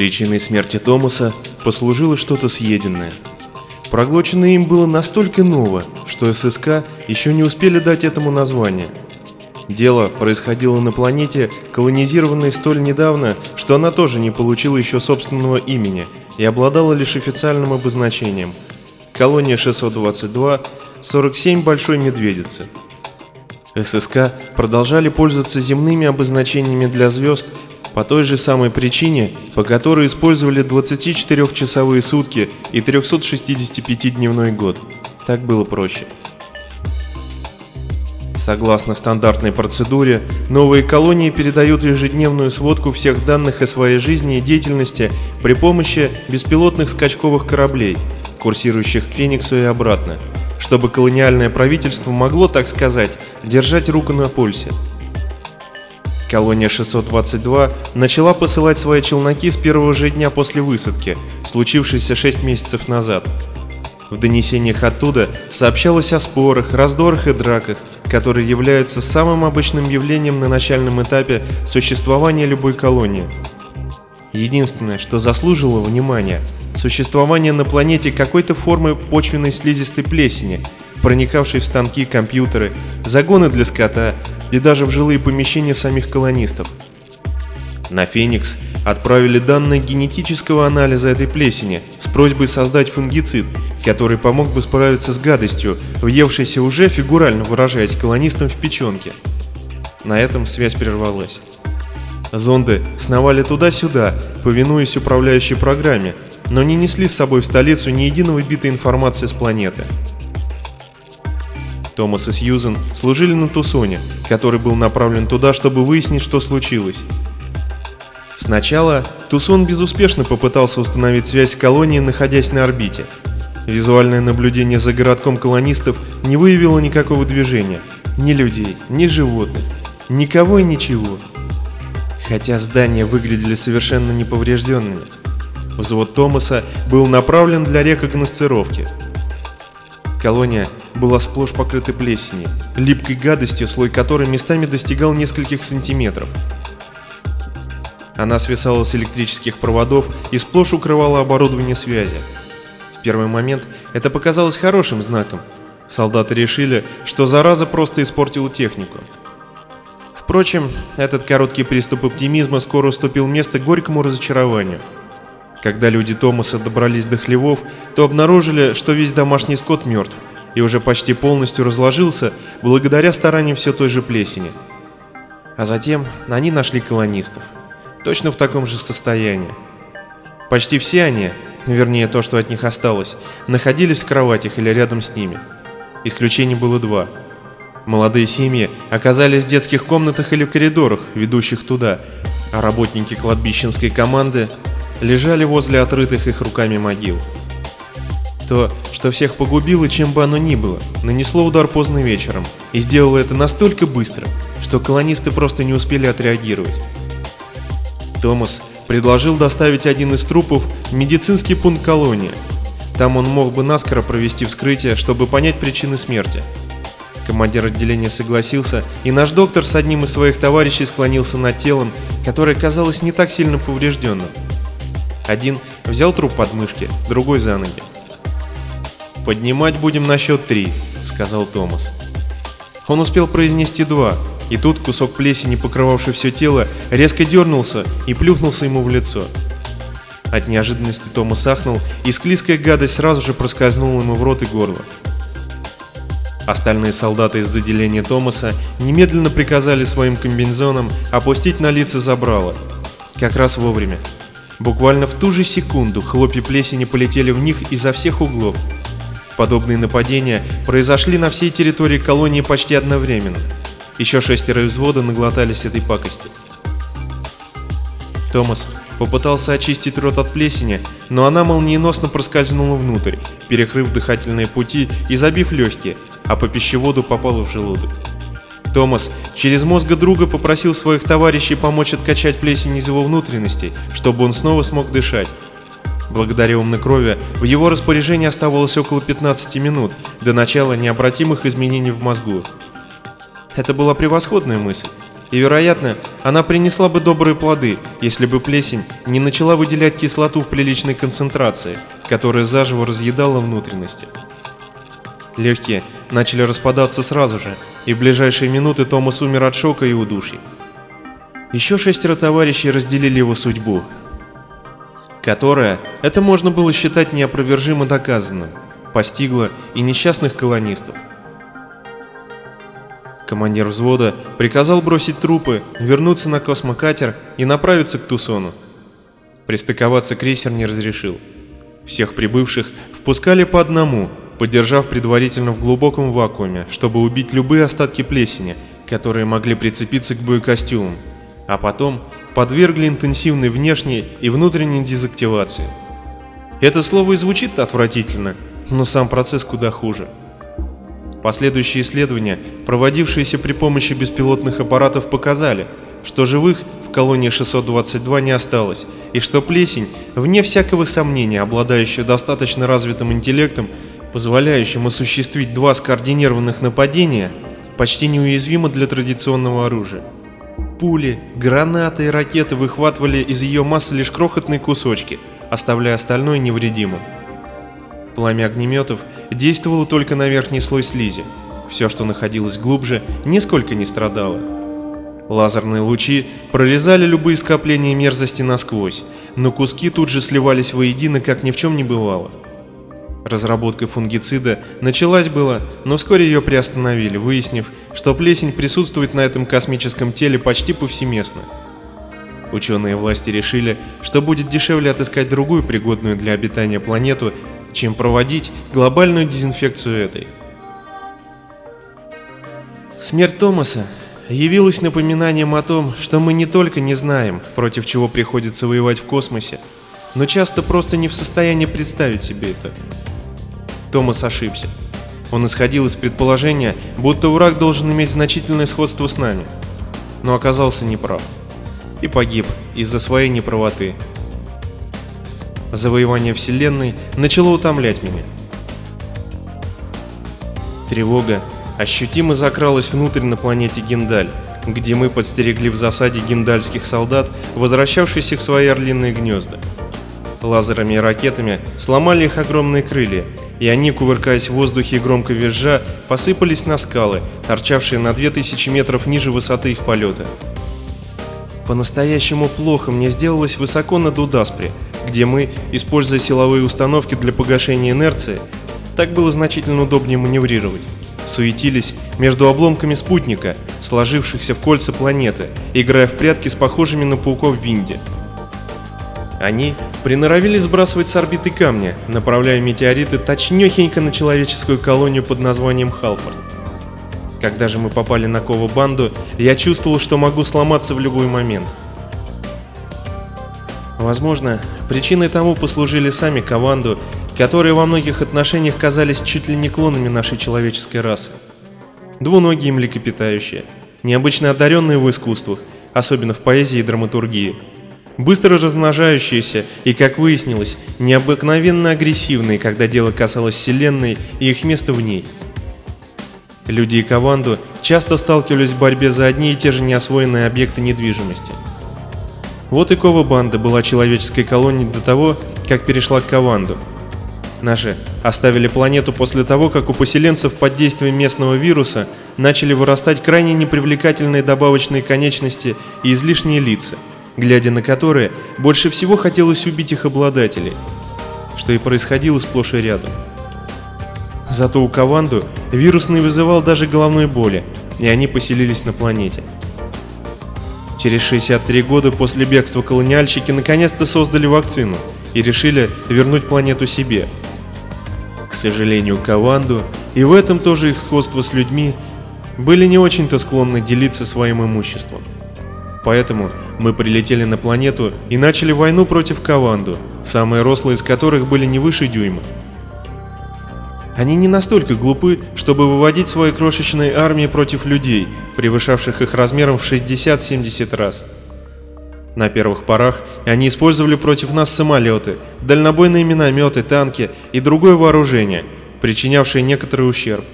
Причиной смерти Томаса послужило что-то съеденное. Проглоченное им было настолько ново, что ССК еще не успели дать этому название. Дело происходило на планете, колонизированной столь недавно, что она тоже не получила еще собственного имени и обладала лишь официальным обозначением. Колония 622, 47 Большой Медведицы. ССК продолжали пользоваться земными обозначениями для звезд по той же самой причине, по которой использовали 24-часовые сутки и 365-дневной год. Так было проще. Согласно стандартной процедуре, новые колонии передают ежедневную сводку всех данных о своей жизни и деятельности при помощи беспилотных скачковых кораблей, курсирующих к Фениксу и обратно, чтобы колониальное правительство могло, так сказать, держать руку на пульсе. Колония 622 начала посылать свои челноки с первого же дня после высадки, случившейся 6 месяцев назад. В донесениях оттуда сообщалось о спорах, раздорах и драках, которые являются самым обычным явлением на начальном этапе существования любой колонии. Единственное, что заслужило внимания – существование на планете какой-то формы почвенной слизистой плесени, проникавшей в станки, компьютеры, загоны для скота и даже в жилые помещения самих колонистов. На Феникс отправили данные генетического анализа этой плесени с просьбой создать фунгицид, который помог бы справиться с гадостью, въевшейся уже, фигурально выражаясь, колонистам в печенке. На этом связь прервалась. Зонды сновали туда-сюда, повинуясь управляющей программе, но не несли с собой в столицу ни единого бита информации с планеты. Томас и Сьюзен служили на Тусоне, который был направлен туда, чтобы выяснить, что случилось. Сначала Тусон безуспешно попытался установить связь с колонией, находясь на орбите. Визуальное наблюдение за городком колонистов не выявило никакого движения. Ни людей, ни животных. Никого и ничего. Хотя здания выглядели совершенно неповрежденными. Взвод Томаса был направлен для рекогносцировки – Колония была сплошь покрыта плесенью, липкой гадостью, слой которой местами достигал нескольких сантиметров. Она свисала с электрических проводов и сплошь укрывала оборудование связи. В первый момент это показалось хорошим знаком. Солдаты решили, что зараза просто испортила технику. Впрочем, этот короткий приступ оптимизма скоро уступил место горькому разочарованию – когда люди Томаса добрались до хлевов, то обнаружили, что весь домашний скот мертв и уже почти полностью разложился благодаря стараниям все той же плесени. А затем они нашли колонистов, точно в таком же состоянии. Почти все они, вернее то, что от них осталось, находились в кроватях или рядом с ними. Исключений было два. Молодые семьи оказались в детских комнатах или коридорах, ведущих туда, а работники кладбищенской команды лежали возле отрытых их руками могил. То, что всех погубило, чем бы оно ни было, нанесло удар поздно вечером и сделало это настолько быстро, что колонисты просто не успели отреагировать. Томас предложил доставить один из трупов в медицинский пункт колонии. Там он мог бы наскоро провести вскрытие, чтобы понять причины смерти. Командир отделения согласился, и наш доктор с одним из своих товарищей склонился над телом, которое казалось не так сильно поврежденным. Один взял труп под мышки, другой за ноги. «Поднимать будем на счет три», — сказал Томас. Он успел произнести два, и тут кусок плесени, покрывавший все тело, резко дернулся и плюхнулся ему в лицо. От неожиданности Томас ахнул, и склизкая гадость сразу же проскользнула ему в рот и горло. Остальные солдаты из отделения Томаса немедленно приказали своим комбинезонам опустить на лица забрало. Как раз вовремя. Буквально в ту же секунду хлопья плесени полетели в них изо всех углов. Подобные нападения произошли на всей территории колонии почти одновременно. Еще шестеро взвода наглотались этой пакости. Томас попытался очистить рот от плесени, но она молниеносно проскользнула внутрь, перекрыв дыхательные пути и забив легкие, а по пищеводу попала в желудок. Томас через мозга друга попросил своих товарищей помочь откачать плесень из его внутренностей, чтобы он снова смог дышать. Благодаря умной крови в его распоряжении оставалось около 15 минут до начала необратимых изменений в мозгу. Это была превосходная мысль. И, вероятно, она принесла бы добрые плоды, если бы плесень не начала выделять кислоту в приличной концентрации, которая заживо разъедала внутренности. Легкие начали распадаться сразу же, и в ближайшие минуты Томас умер от шока и удушья. Еще шестеро товарищей разделили его судьбу, которая, это можно было считать неопровержимо доказанным, постигла и несчастных колонистов. Командир взвода приказал бросить трупы, вернуться на космокатер и направиться к Тусону. Пристыковаться крейсер не разрешил. Всех прибывших впускали по одному, подержав предварительно в глубоком вакууме, чтобы убить любые остатки плесени, которые могли прицепиться к боекостюмам, а потом подвергли интенсивной внешней и внутренней дезактивации. Это слово и звучит отвратительно, но сам процесс куда хуже. Последующие исследования, проводившиеся при помощи беспилотных аппаратов, показали, что живых в колонии 622 не осталось, и что плесень, вне всякого сомнения, обладающая достаточно развитым интеллектом, позволяющим осуществить два скоординированных нападения, почти неуязвима для традиционного оружия. Пули, гранаты и ракеты выхватывали из ее массы лишь крохотные кусочки, оставляя остальное невредимым. Пламя огнеметов действовало только на верхний слой слизи. Все, что находилось глубже, нисколько не страдало. Лазерные лучи прорезали любые скопления мерзости насквозь, но куски тут же сливались воедино, как ни в чем не бывало. Разработка фунгицида началась была, но вскоре ее приостановили, выяснив, что плесень присутствует на этом космическом теле почти повсеместно. Ученые власти решили, что будет дешевле отыскать другую пригодную для обитания планету чем проводить глобальную дезинфекцию этой. Смерть Томаса явилась напоминанием о том, что мы не только не знаем, против чего приходится воевать в космосе, но часто просто не в состоянии представить себе это. Томас ошибся. Он исходил из предположения, будто враг должен иметь значительное сходство с нами, но оказался неправ и погиб из-за своей неправоты. Завоевание Вселенной начало утомлять меня. Тревога ощутимо закралась внутрь на планете Гендаль, где мы подстерегли в засаде гендальских солдат, возвращавшихся в свои орлиные гнезда. Лазерами и ракетами сломали их огромные крылья, и они, кувыркаясь в воздухе и громко визжа, посыпались на скалы, торчавшие на 2000 метров ниже высоты их полета. По-настоящему плохо мне сделалось высоко над Удаспри, где мы, используя силовые установки для погашения инерции, так было значительно удобнее маневрировать, суетились между обломками спутника, сложившихся в кольца планеты, играя в прятки с похожими на пауков Винди. Они приноровились сбрасывать с орбиты камни, направляя метеориты точнёхенько на человеческую колонию под названием Халфорд. Когда же мы попали на Кову банду, я чувствовал, что могу сломаться в любой момент – Возможно, причиной тому послужили сами Каванду, которые во многих отношениях казались чуть ли не клонами нашей человеческой расы. Двуногие млекопитающие, необычно одаренные в искусствах, особенно в поэзии и драматургии, быстро размножающиеся и, как выяснилось, необыкновенно агрессивные, когда дело касалось Вселенной и их места в ней. Люди и Каванду часто сталкивались в борьбе за одни и те же неосвоенные объекты недвижимости – вот и Кова банда была человеческой колонией до того, как перешла к Каванду. Наши оставили планету после того, как у поселенцев под действием местного вируса начали вырастать крайне непривлекательные добавочные конечности и излишние лица, глядя на которые больше всего хотелось убить их обладателей, что и происходило сплошь и рядом. Зато у Каванду вирус не вызывал даже головной боли, и они поселились на планете. Через 63 года после бегства колониальщики наконец-то создали вакцину и решили вернуть планету себе. К сожалению, Каванду, и в этом тоже их сходство с людьми, были не очень-то склонны делиться своим имуществом. Поэтому мы прилетели на планету и начали войну против Каванду, самые рослые из которых были не выше дюйма. Они не настолько глупы, чтобы выводить свои крошечные армии против людей, превышавших их размером в 60-70 раз. На первых порах они использовали против нас самолеты, дальнобойные минометы, танки и другое вооружение, причинявшее некоторый ущерб.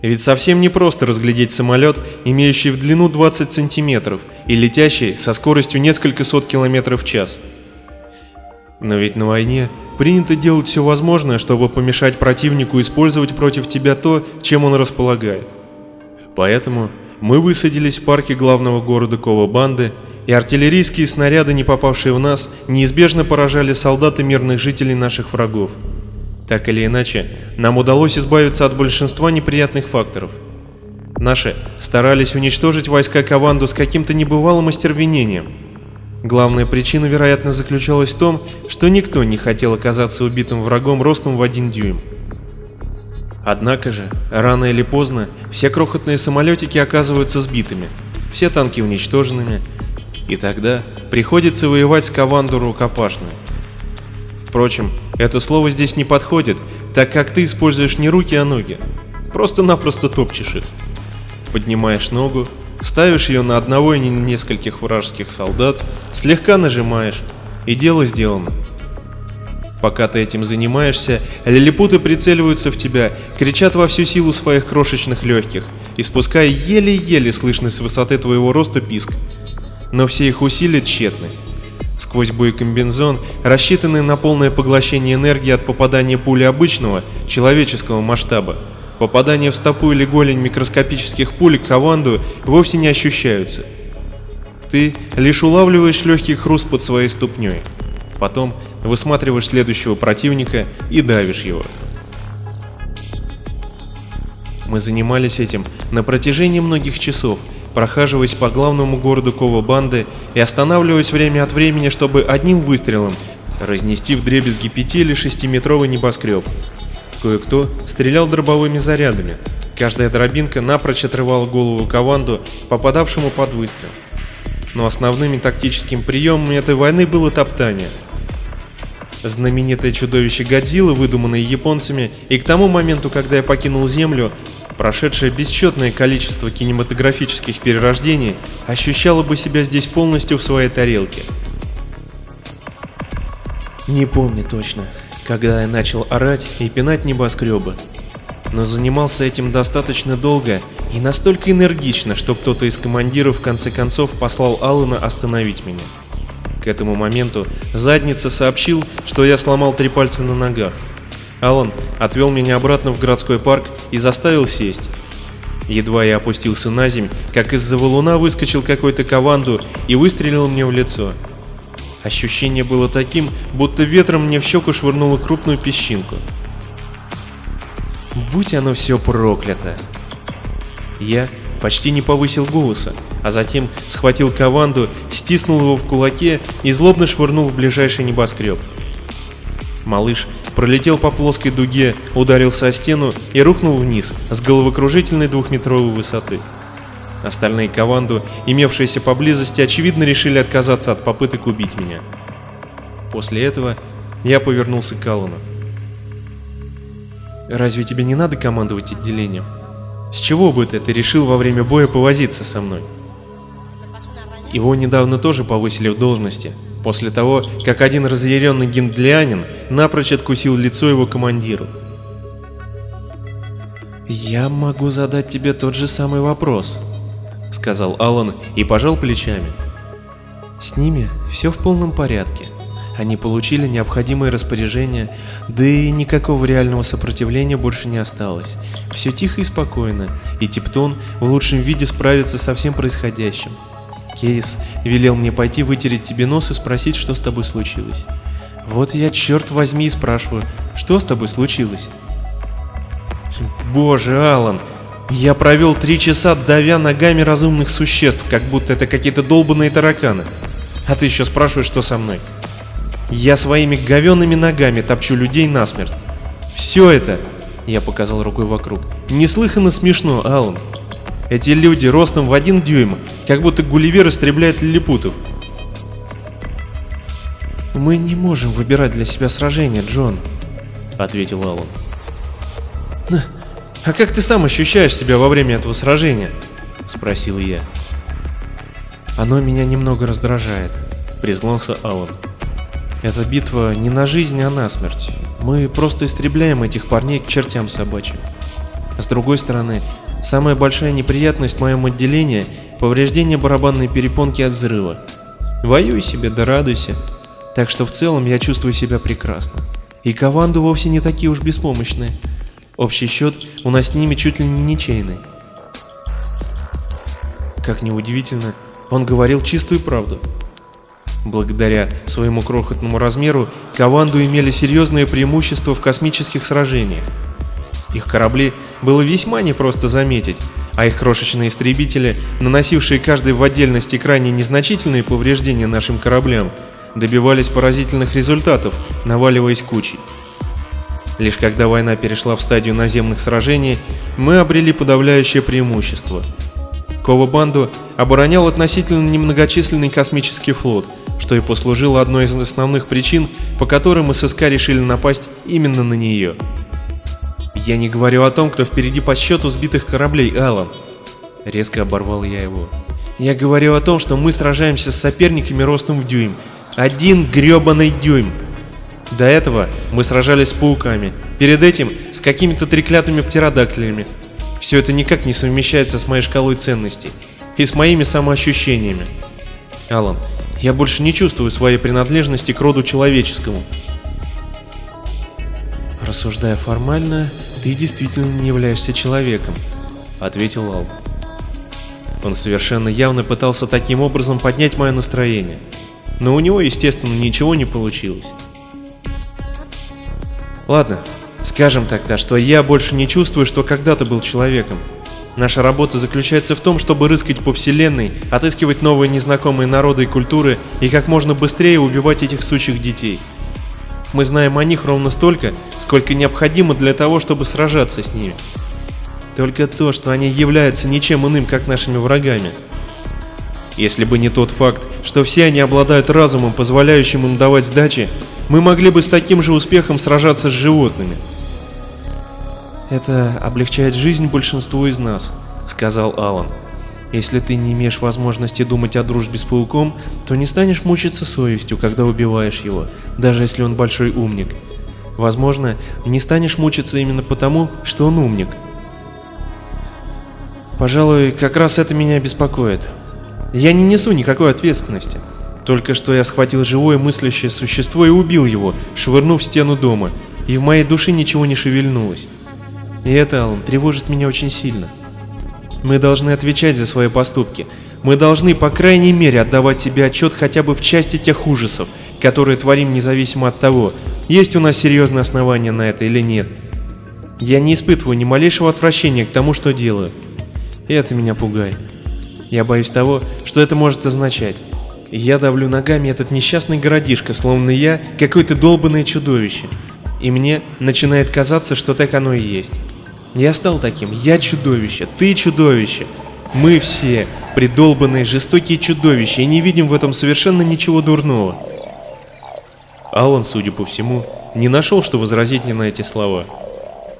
Ведь совсем не просто разглядеть самолет, имеющий в длину 20 сантиметров и летящий со скоростью несколько сот километров в час. Но ведь на войне принято делать все возможное, чтобы помешать противнику использовать против тебя то, чем он располагает. Поэтому мы высадились в парке главного города Кова-Банды, и артиллерийские снаряды, не попавшие в нас, неизбежно поражали солдат и мирных жителей наших врагов. Так или иначе, нам удалось избавиться от большинства неприятных факторов. Наши старались уничтожить войска Каванду с каким-то небывалым остервенением. Главная причина, вероятно, заключалась в том, что никто не хотел оказаться убитым врагом ростом в один дюйм. Однако же, рано или поздно, все крохотные самолетики оказываются сбитыми, все танки уничтоженными, и тогда приходится воевать с Каванду рукопашную. Впрочем, это слово здесь не подходит, так как ты используешь не руки, а ноги. Просто-напросто топчешь их. Поднимаешь ногу, ставишь ее на одного или нескольких вражеских солдат, слегка нажимаешь, и дело сделано. Пока ты этим занимаешься, лилипуты прицеливаются в тебя, кричат во всю силу своих крошечных легких, испуская еле-еле слышный с высоты твоего роста писк. Но все их усилия тщетны. Сквозь боекомбинзон, рассчитанный на полное поглощение энергии от попадания пули обычного, человеческого масштаба, попадания в стопу или голень микроскопических пуль к Хаванду вовсе не ощущаются. Ты лишь улавливаешь легкий хруст под своей ступней. Потом высматриваешь следующего противника и давишь его. Мы занимались этим на протяжении многих часов, прохаживаясь по главному городу Кова-банды и останавливаясь время от времени, чтобы одним выстрелом разнести в дребезги пяти или шестиметровый небоскреб. Кое-кто стрелял дробовыми зарядами. Каждая дробинка напрочь отрывала голову Каванду, попадавшему под выстрел. Но основными тактическими приемами этой войны было топтание. Знаменитое чудовище Годзилла, выдуманное японцами, и к тому моменту, когда я покинул Землю, прошедшее бесчетное количество кинематографических перерождений, ощущало бы себя здесь полностью в своей тарелке. Не помню точно, когда я начал орать и пинать небоскребы, но занимался этим достаточно долго и настолько энергично, что кто-то из командиров в конце концов послал Аллана остановить меня. К этому моменту задница сообщил, что я сломал три пальца на ногах. Алан отвел меня обратно в городской парк и заставил сесть. Едва я опустился на земь, как из-за валуна выскочил какой-то каванду и выстрелил мне в лицо. Ощущение было таким, будто ветром мне в щеку швырнуло крупную песчинку. Будь оно все проклято. Я почти не повысил голоса, а затем схватил каванду, стиснул его в кулаке и злобно швырнул в ближайший небоскреб. Малыш пролетел по плоской дуге, ударился о стену и рухнул вниз с головокружительной двухметровой высоты. Остальные Каванду, имевшиеся поблизости, очевидно решили отказаться от попыток убить меня. После этого я повернулся к Аллану. «Разве тебе не надо командовать отделением? С чего бы ты, ты решил во время боя повозиться со мной?» Его недавно тоже повысили в должности, после того, как один разъяренный гендлианин напрочь откусил лицо его командиру. «Я могу задать тебе тот же самый вопрос», — сказал Алан и пожал плечами. «С ними все в полном порядке. Они получили необходимые распоряжения, да и никакого реального сопротивления больше не осталось. Все тихо и спокойно, и Типтон в лучшем виде справится со всем происходящим. Кейс велел мне пойти вытереть тебе нос и спросить, что с тобой случилось. Вот я, черт возьми, спрашиваю, что с тобой случилось? Боже, Алан, я провел три часа, давя ногами разумных существ, как будто это какие-то долбанные тараканы. А ты еще спрашиваешь, что со мной? Я своими говенными ногами топчу людей насмерть. Все это, я показал рукой вокруг, неслыханно смешно, Алан. Эти люди ростом в один дюйм, как будто Гулливер истребляет лилипутов. «Мы не можем выбирать для себя сражение, Джон», — ответил Аллан. «А как ты сам ощущаешь себя во время этого сражения?» — спросил я. «Оно меня немного раздражает», — признался Алан. «Эта битва не на жизнь, а на смерть. Мы просто истребляем этих парней к чертям собачьим. С другой стороны, самая большая неприятность в моем отделении — повреждение барабанной перепонки от взрыва. Воюй себе да радуйся. Так что в целом я чувствую себя прекрасно. И команду вовсе не такие уж беспомощные. Общий счет у нас с ними чуть ли не ничейный. Как ни удивительно, он говорил чистую правду. Благодаря своему крохотному размеру, Каванду имели серьезное преимущество в космических сражениях. Их корабли было весьма непросто заметить, а их крошечные истребители, наносившие каждый в отдельности крайне незначительные повреждения нашим кораблям, добивались поразительных результатов, наваливаясь кучей. Лишь когда война перешла в стадию наземных сражений, мы обрели подавляющее преимущество. Кова-банду оборонял относительно немногочисленный космический флот, что и послужило одной из основных причин, по которым ССК решили напасть именно на нее. «Я не говорю о том, кто впереди по счету сбитых кораблей, Алан», — резко оборвал я его. «Я говорю о том, что мы сражаемся с соперниками ростом в дюйм. Один гребаный дюйм!» До этого мы сражались с пауками, перед этим с какими-то треклятыми птеродактилями. Все это никак не совмещается с моей шкалой ценностей и с моими самоощущениями. Алан, я больше не чувствую своей принадлежности к роду человеческому. Рассуждая формально, ты действительно не являешься человеком, ответил Ал. Он совершенно явно пытался таким образом поднять мое настроение, но у него, естественно, ничего не получилось. Ладно, скажем тогда, что я больше не чувствую, что когда-то был человеком. Наша работа заключается в том, чтобы рыскать по вселенной, отыскивать новые незнакомые народы и культуры и как можно быстрее убивать этих сучьих детей. Мы знаем о них ровно столько, сколько необходимо для того, чтобы сражаться с ними. Только то, что они являются ничем иным, как нашими врагами. Если бы не тот факт, что все они обладают разумом, позволяющим им давать сдачи, мы могли бы с таким же успехом сражаться с животными. Это облегчает жизнь большинству из нас, сказал Алан. Если ты не имеешь возможности думать о дружбе с пауком, то не станешь мучиться совестью, когда убиваешь его, даже если он большой умник. Возможно, не станешь мучиться именно потому, что он умник. Пожалуй, как раз это меня беспокоит. Я не несу никакой ответственности. Только что я схватил живое мыслящее существо и убил его, швырнув в стену дома, и в моей душе ничего не шевельнулось. И это, Алан, тревожит меня очень сильно. Мы должны отвечать за свои поступки. Мы должны, по крайней мере, отдавать себе отчет хотя бы в части тех ужасов, которые творим независимо от того, есть у нас серьезные основания на это или нет. Я не испытываю ни малейшего отвращения к тому, что делаю. И это меня пугает. Я боюсь того, что это может означать. Я давлю ногами этот несчастный городишко, словно я какое-то долбанное чудовище. И мне начинает казаться, что так оно и есть. Я стал таким. Я чудовище. Ты чудовище. Мы все придолбанные жестокие чудовища и не видим в этом совершенно ничего дурного. Алан, судя по всему, не нашел, что возразить мне на эти слова.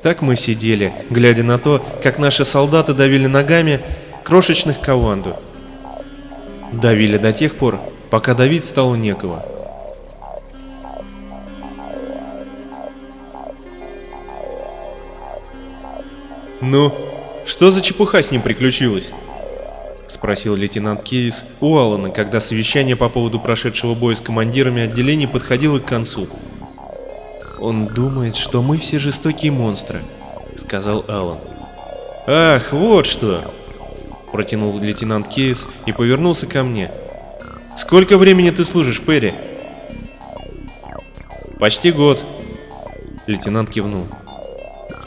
Так мы сидели, глядя на то, как наши солдаты давили ногами крошечных каванду, Давили до тех пор, пока давить стало некого. «Ну, что за чепуха с ним приключилась?» — спросил лейтенант Кейс у Алана, когда совещание по поводу прошедшего боя с командирами отделений подходило к концу. «Он думает, что мы все жестокие монстры», — сказал Алан. «Ах, вот что!» Протянул лейтенант Кейс и повернулся ко мне. «Сколько времени ты служишь, Перри?» «Почти год», — лейтенант кивнул.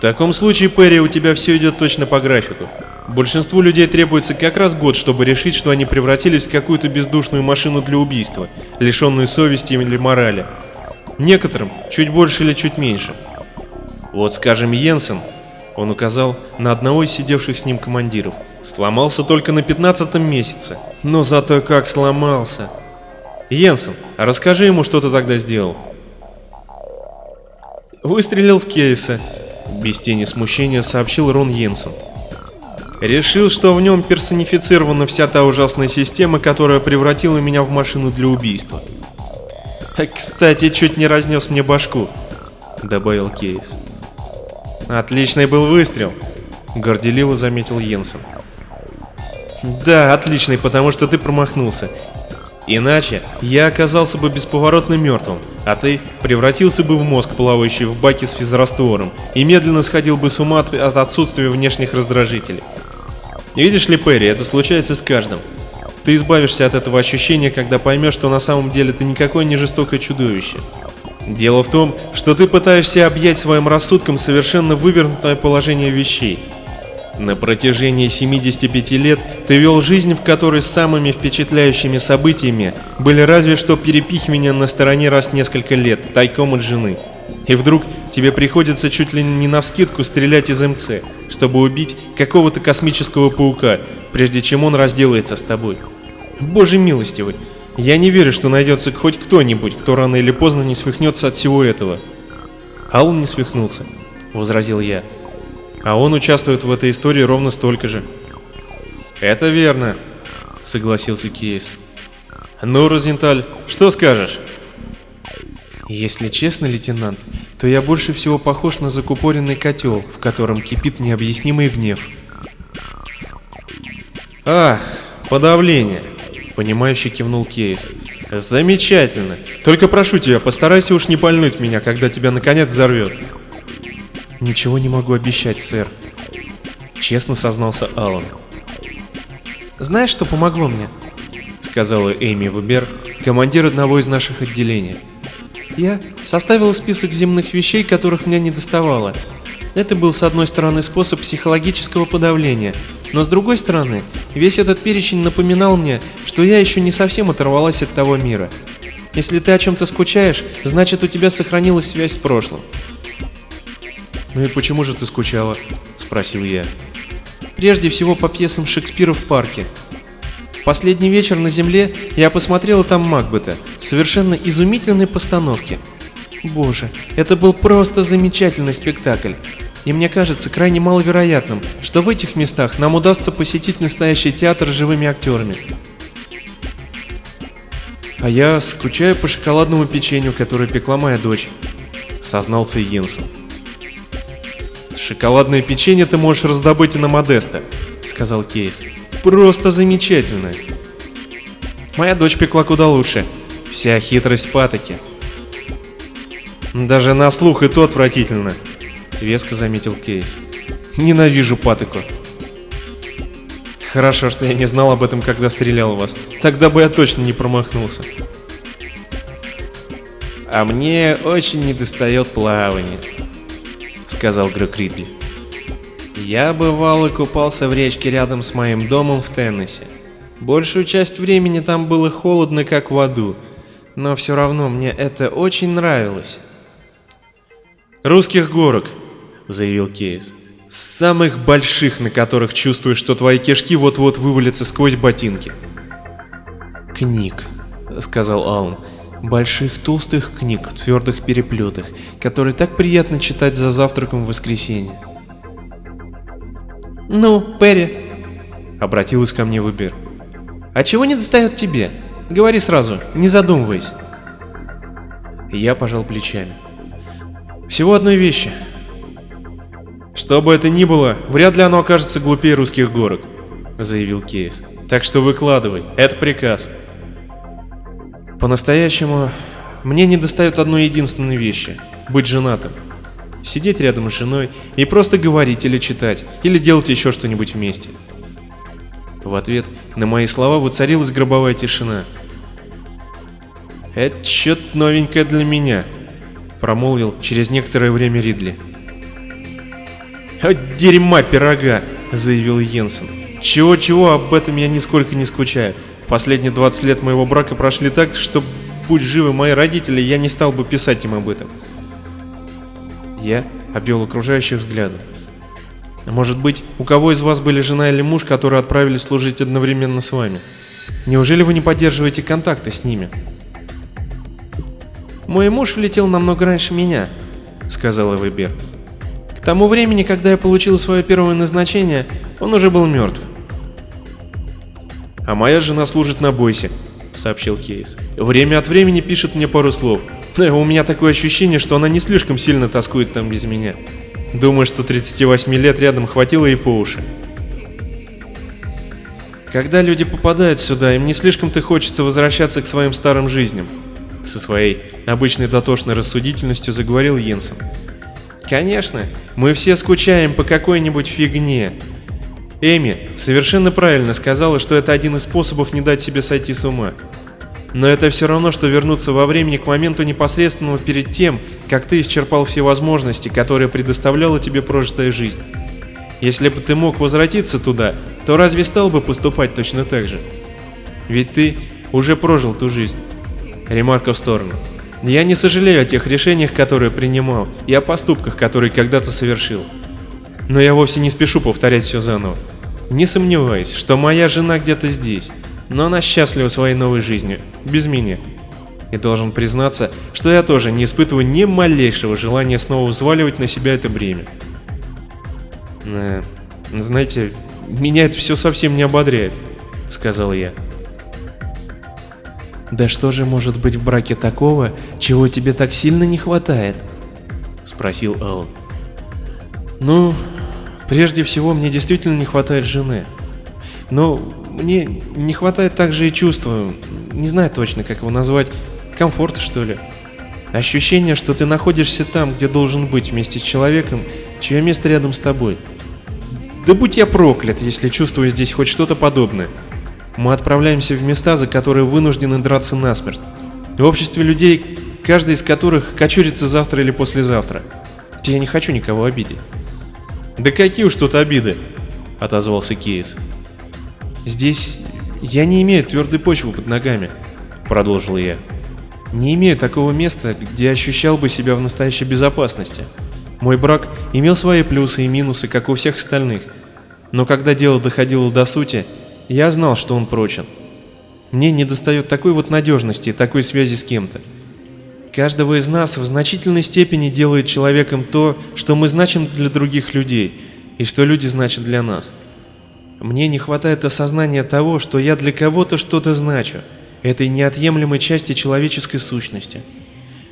«В таком случае, Перри, у тебя все идет точно по графику. Большинству людей требуется как раз год, чтобы решить, что они превратились в какую-то бездушную машину для убийства, лишенную совести или морали. Некоторым чуть больше или чуть меньше. Вот, скажем, Йенсен, он указал на одного из сидевших с ним командиров — Сломался только на пятнадцатом месяце. Но зато как сломался. Йенсен, расскажи ему, что ты тогда сделал. Выстрелил в Кейса. Без тени смущения сообщил Рон Йенсен. Решил, что в нем персонифицирована вся та ужасная система, которая превратила меня в машину для убийства. «Кстати, чуть не разнес мне башку», — добавил Кейс. «Отличный был выстрел», — горделиво заметил Йенсен. «Да, отличный, потому что ты промахнулся. Иначе я оказался бы бесповоротно мертвым, а ты превратился бы в мозг, плавающий в баке с физраствором, и медленно сходил бы с ума от отсутствия внешних раздражителей. Видишь ли, Перри, это случается с каждым. Ты избавишься от этого ощущения, когда поймешь, что на самом деле ты никакое не жестокое чудовище. Дело в том, что ты пытаешься объять своим рассудком совершенно вывернутое положение вещей. На протяжении 75 лет ты вел жизнь, в которой самыми впечатляющими событиями были разве что перепихивания на стороне раз несколько лет, тайком от жены. И вдруг тебе приходится чуть ли не навскидку стрелять из МЦ, чтобы убить какого-то космического паука, прежде чем он разделается с тобой. Боже милостивый, я не верю, что найдется хоть кто-нибудь, кто рано или поздно не свихнется от всего этого. Аллан не свихнулся, возразил я. А он участвует в этой истории ровно столько же. Это верно, согласился Кейс. Ну, Розенталь, что скажешь? Если честно, лейтенант, то я больше всего похож на закупоренный котел, в котором кипит необъяснимый гнев. Ах, подавление, понимающе кивнул Кейс. Замечательно. Только прошу тебя, постарайся уж не пальнуть меня, когда тебя наконец взорвет. Ничего не могу обещать, сэр. Честно сознался Алан. Знаешь, что помогло мне? Сказала Эми Вебер, командир одного из наших отделений. Я составила список земных вещей, которых мне не доставало. Это был, с одной стороны, способ психологического подавления, но с другой стороны, весь этот перечень напоминал мне, что я еще не совсем оторвалась от того мира. Если ты о чем-то скучаешь, значит у тебя сохранилась связь с прошлым. «Ну и почему же ты скучала?» – спросил я. «Прежде всего по пьесам Шекспира в парке. Последний вечер на Земле я посмотрела там Макбета в совершенно изумительной постановке. Боже, это был просто замечательный спектакль. И мне кажется крайне маловероятным, что в этих местах нам удастся посетить настоящий театр живыми актерами. А я скучаю по шоколадному печенью, которое пекла моя дочь, сознался Йенсен. «Шоколадное печенье ты можешь раздобыть и на Модеста», — сказал Кейс. «Просто замечательное». «Моя дочь пекла куда лучше. Вся хитрость патоки». «Даже на слух и то отвратительно», — веско заметил Кейс. «Ненавижу патоку». «Хорошо, что я не знал об этом, когда стрелял в вас. Тогда бы я точно не промахнулся». «А мне очень недостает плавания», сказал Грег Ридли. Я бывал и купался в речке рядом с моим домом в Теннессе. Большую часть времени там было холодно, как в аду, но все равно мне это очень нравилось. «Русских горок», — заявил Кейс. «Самых больших, на которых чувствуешь, что твои кишки вот-вот вывалятся сквозь ботинки». «Книг», — сказал Алм больших толстых книг твердых переплетах, которые так приятно читать за завтраком в воскресенье. «Ну, Перри», — обратилась ко мне Выбер, — «а чего не достает тебе? Говори сразу, не задумываясь». Я пожал плечами. «Всего одной вещи. Что бы это ни было, вряд ли оно окажется глупее русских горок», — заявил Кейс. «Так что выкладывай, это приказ». По-настоящему, мне не достает одной единственной вещи – быть женатым. Сидеть рядом с женой и просто говорить или читать, или делать еще что-нибудь вместе. В ответ на мои слова воцарилась гробовая тишина. «Это что-то новенькое для меня», — промолвил через некоторое время Ридли. «От дерьма пирога», — заявил Йенсен. «Чего-чего, об этом я нисколько не скучаю. Последние 20 лет моего брака прошли так, что, будь живы мои родители, я не стал бы писать им об этом. Я обвел окружающих взглядом. Может быть, у кого из вас были жена или муж, которые отправились служить одновременно с вами? Неужели вы не поддерживаете контакты с ними? Мой муж улетел намного раньше меня, сказала Вебер. К тому времени, когда я получил свое первое назначение, он уже был мертв. «А моя жена служит на бойсе», — сообщил Кейс. «Время от времени пишет мне пару слов. Но у меня такое ощущение, что она не слишком сильно тоскует там без меня. Думаю, что 38 лет рядом хватило и по уши». Когда люди попадают сюда, им не слишком-то хочется возвращаться к своим старым жизням. Со своей обычной дотошной рассудительностью заговорил Йенсен. Конечно, мы все скучаем по какой-нибудь фигне. Эми совершенно правильно сказала, что это один из способов не дать себе сойти с ума. Но это все равно, что вернуться во времени к моменту непосредственного перед тем, как ты исчерпал все возможности, которые предоставляла тебе прожитая жизнь. Если бы ты мог возвратиться туда, то разве стал бы поступать точно так же? Ведь ты уже прожил ту жизнь. Ремарка в сторону. Я не сожалею о тех решениях, которые принимал, и о поступках, которые когда-то совершил. Но я вовсе не спешу повторять все заново. Не сомневаюсь, что моя жена где-то здесь, но она счастлива своей новой жизнью, без меня. И должен признаться, что я тоже не испытываю ни малейшего желания снова взваливать на себя это бремя. Э, знаете, меня это все совсем не ободряет, сказал я. Да что же может быть в браке такого, чего тебе так сильно не хватает? Спросил Аллан. Ну, прежде всего мне действительно не хватает жены. Но мне не хватает также и чувства, не знаю точно, как его назвать, комфорта что ли. Ощущение, что ты находишься там, где должен быть вместе с человеком, чье место рядом с тобой. Да будь я проклят, если чувствую здесь хоть что-то подобное. Мы отправляемся в места, за которые вынуждены драться насмерть. В обществе людей, каждый из которых кочурится завтра или послезавтра. Я не хочу никого обидеть. «Да какие уж тут обиды!» — отозвался Кейс. «Здесь я не имею твердой почвы под ногами», — продолжил я. «Не имею такого места, где ощущал бы себя в настоящей безопасности. Мой брак имел свои плюсы и минусы, как у всех остальных. Но когда дело доходило до сути, я знал, что он прочен. Мне недостает такой вот надежности и такой связи с кем-то. Каждого из нас в значительной степени делает человеком то, что мы значим для других людей, и что люди значат для нас. Мне не хватает осознания того, что я для кого-то что-то значу, этой неотъемлемой части человеческой сущности.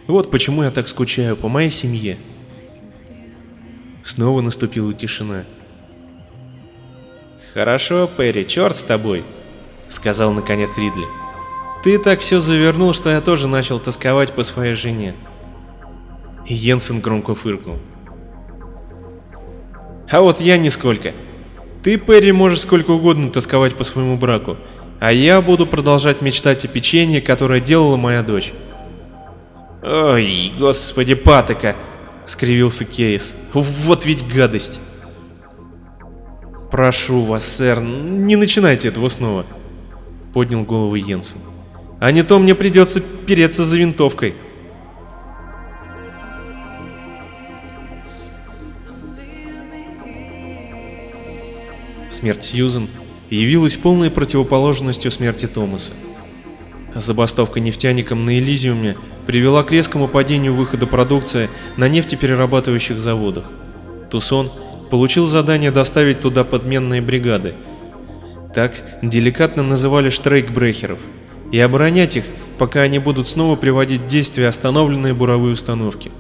Вот почему я так скучаю по моей семье. Снова наступила тишина. «Хорошо, Перри, черт с тобой», — сказал наконец Ридли. «Ты так все завернул, что я тоже начал тосковать по своей жене». Йенсен громко фыркнул. «А вот я нисколько. Ты, Перри, можешь сколько угодно тосковать по своему браку, а я буду продолжать мечтать о печенье, которое делала моя дочь». «Ой, господи, патока!» — скривился Кейс. «Вот ведь гадость!» «Прошу вас, сэр, не начинайте этого снова», — поднял голову Йенсен. «А не то мне придется переться за винтовкой». Смерть Сьюзен явилась полной противоположностью смерти Томаса. Забастовка нефтяникам на Элизиуме привела к резкому падению выхода продукции на нефтеперерабатывающих заводах. Тусон получил задание доставить туда подменные бригады. Так деликатно называли штрейкбрехеров, и оборонять их, пока они будут снова приводить в действие остановленные буровые установки.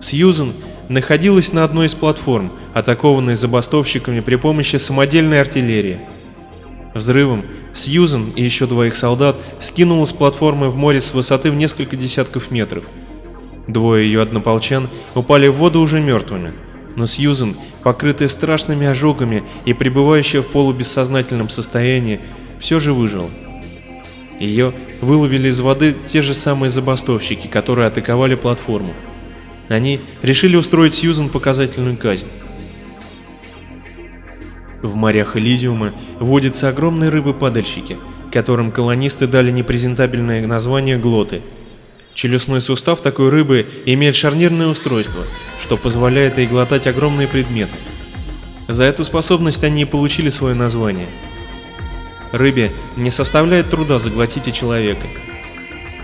Сьюзен находилась на одной из платформ, атакованной забастовщиками при помощи самодельной артиллерии. Взрывом Сьюзен и еще двоих солдат скинула с платформы в море с высоты в несколько десятков метров. Двое ее однополчан упали в воду уже мертвыми, но Сьюзен, покрытая страшными ожогами и пребывающая в полубессознательном состоянии, все же выжила. Ее выловили из воды те же самые забастовщики, которые атаковали платформу. Они решили устроить Сьюзен показательную казнь. В морях Элизиума водятся огромные рыбы-падальщики, которым колонисты дали непрезентабельное название глоты – Челюстной сустав такой рыбы имеет шарнирное устройство, что позволяет ей глотать огромные предметы. За эту способность они и получили свое название. Рыбе не составляет труда заглотить и человека.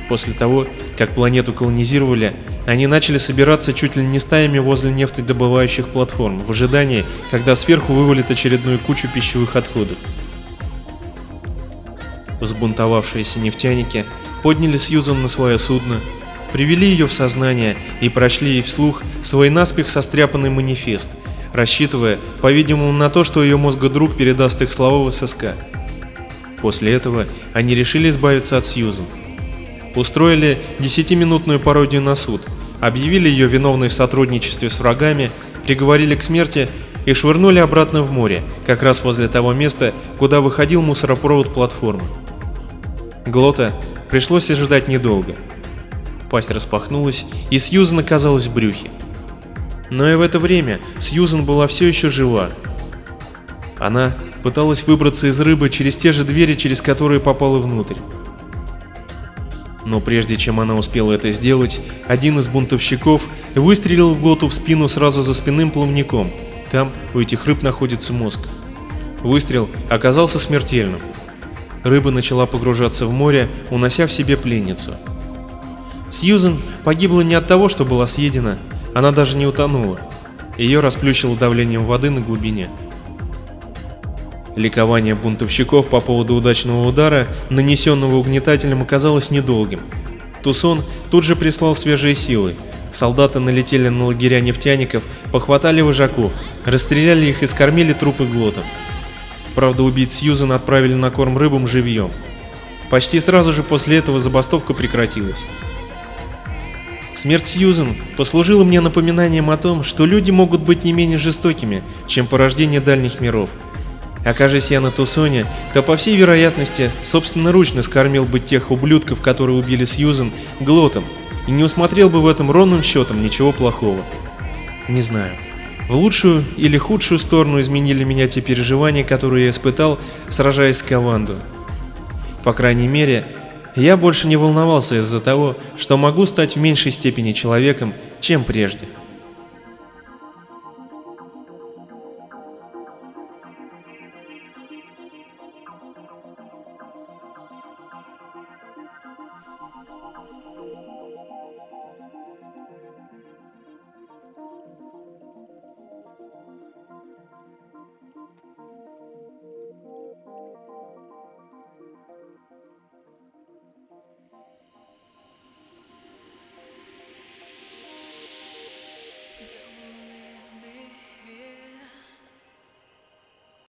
После того, как планету колонизировали, они начали собираться чуть ли не стаями возле нефтедобывающих платформ, в ожидании, когда сверху вывалит очередную кучу пищевых отходов. Взбунтовавшиеся нефтяники подняли Сьюзан на свое судно, привели ее в сознание и прочли ей вслух свой наспех состряпанный манифест, рассчитывая, по-видимому, на то, что ее мозгодруг передаст их слова в ССК. После этого они решили избавиться от Сьюзан. Устроили десятиминутную пародию на суд, объявили ее виновной в сотрудничестве с врагами, приговорили к смерти и швырнули обратно в море, как раз возле того места, куда выходил мусоропровод платформы. Глота пришлось ожидать недолго. Пасть распахнулась, и Сьюзан оказалась в брюхе. Но и в это время Сьюзан была все еще жива. Она пыталась выбраться из рыбы через те же двери, через которые попала внутрь. Но прежде чем она успела это сделать, один из бунтовщиков выстрелил в глоту в спину сразу за спинным плавником. Там у этих рыб находится мозг. Выстрел оказался смертельным. Рыба начала погружаться в море, унося в себе пленницу. Сьюзен погибла не от того, что была съедена, она даже не утонула. Ее расплющило давлением воды на глубине. Ликование бунтовщиков по поводу удачного удара, нанесенного угнетателем, оказалось недолгим. Тусон тут же прислал свежие силы. Солдаты налетели на лагеря нефтяников, похватали вожаков, расстреляли их и скормили трупы глотом. Правда, убить Сьюзен отправили на корм рыбам живьем. Почти сразу же после этого забастовка прекратилась. Смерть Сьюзен послужила мне напоминанием о том, что люди могут быть не менее жестокими, чем порождение дальних миров. Окажись я на Тусоне, то по всей вероятности собственноручно скормил бы тех ублюдков, которые убили Сьюзен, глотом, и не усмотрел бы в этом ровным счетом ничего плохого. Не знаю. В лучшую или худшую сторону изменили меня те переживания, которые я испытал, сражаясь с Каванду. По крайней мере, я больше не волновался из-за того, что могу стать в меньшей степени человеком, чем прежде.